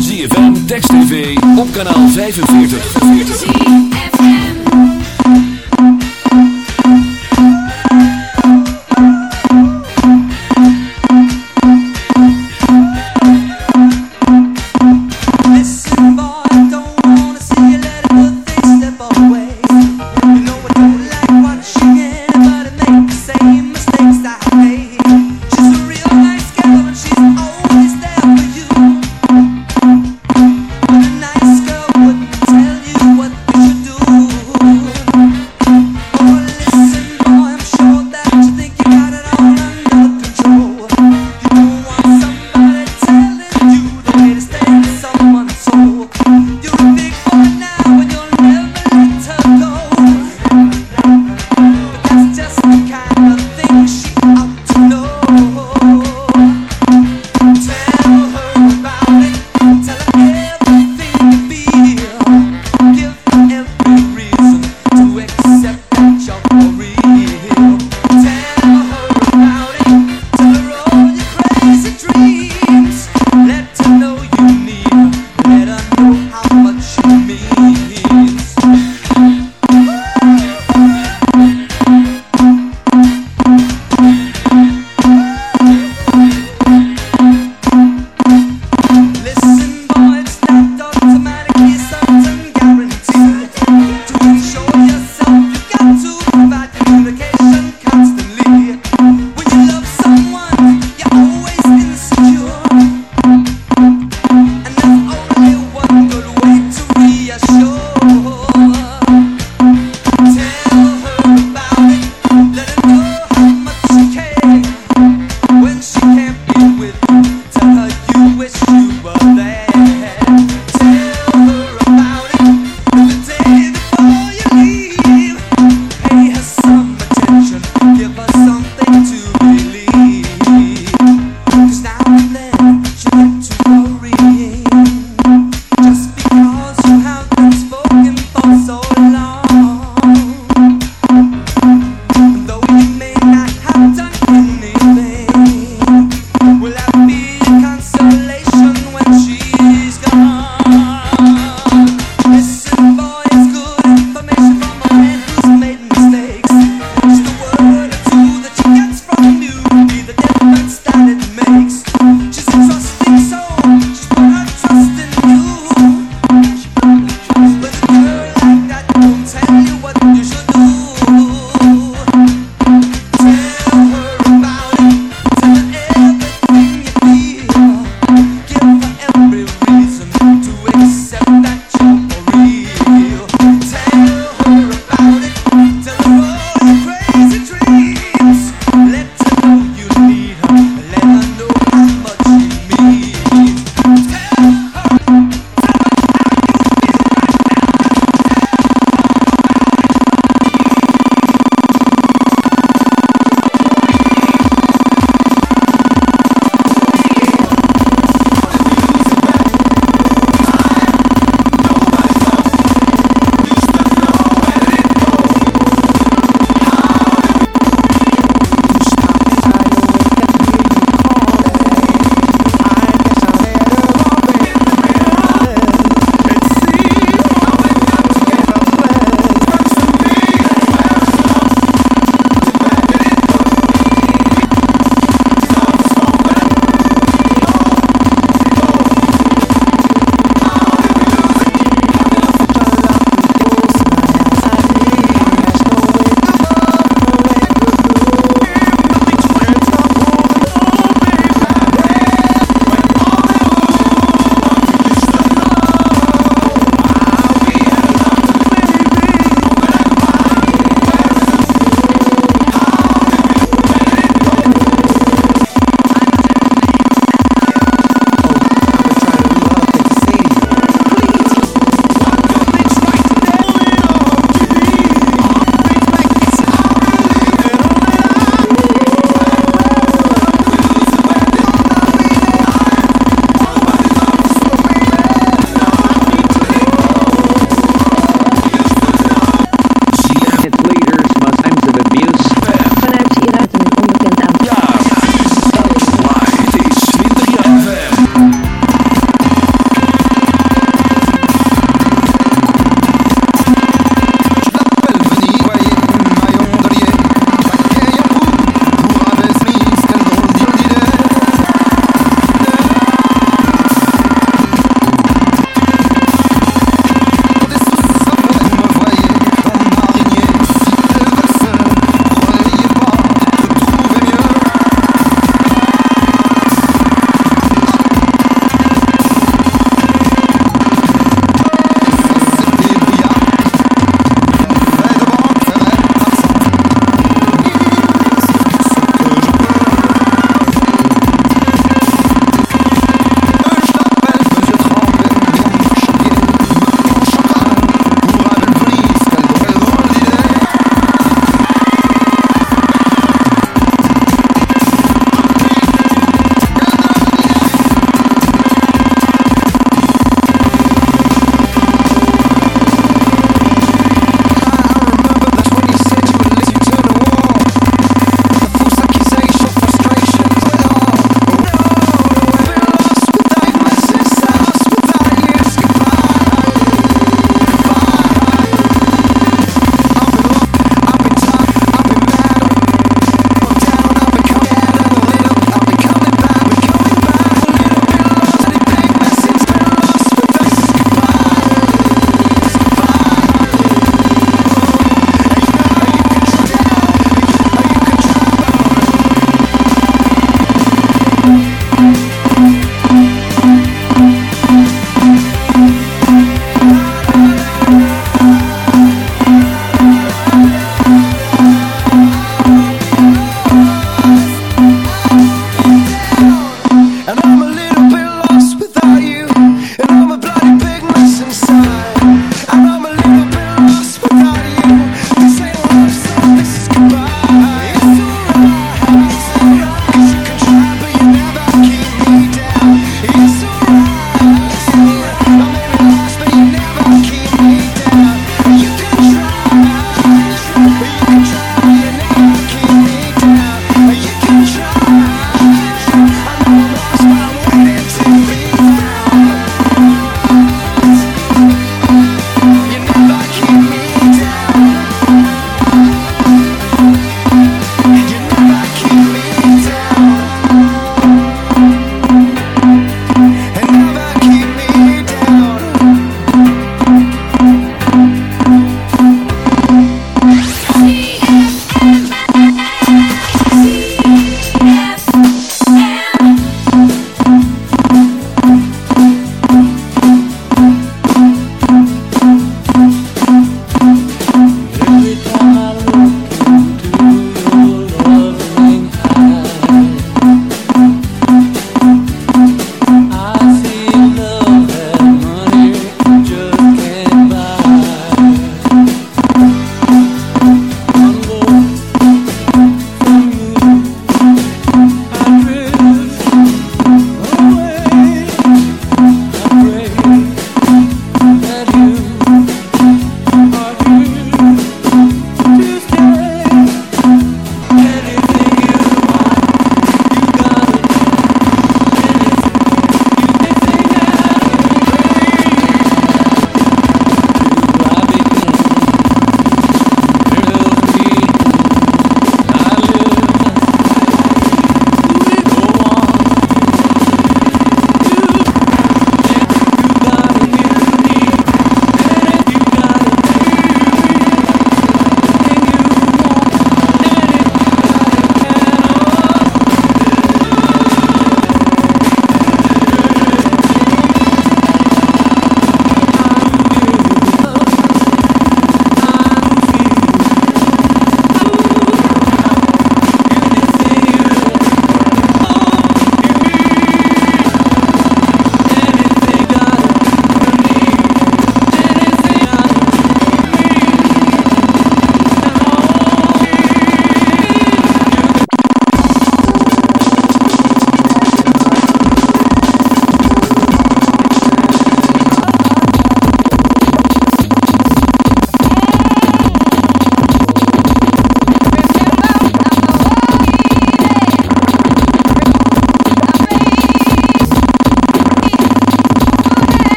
zie ZFM, Text TV, op kanaal 45.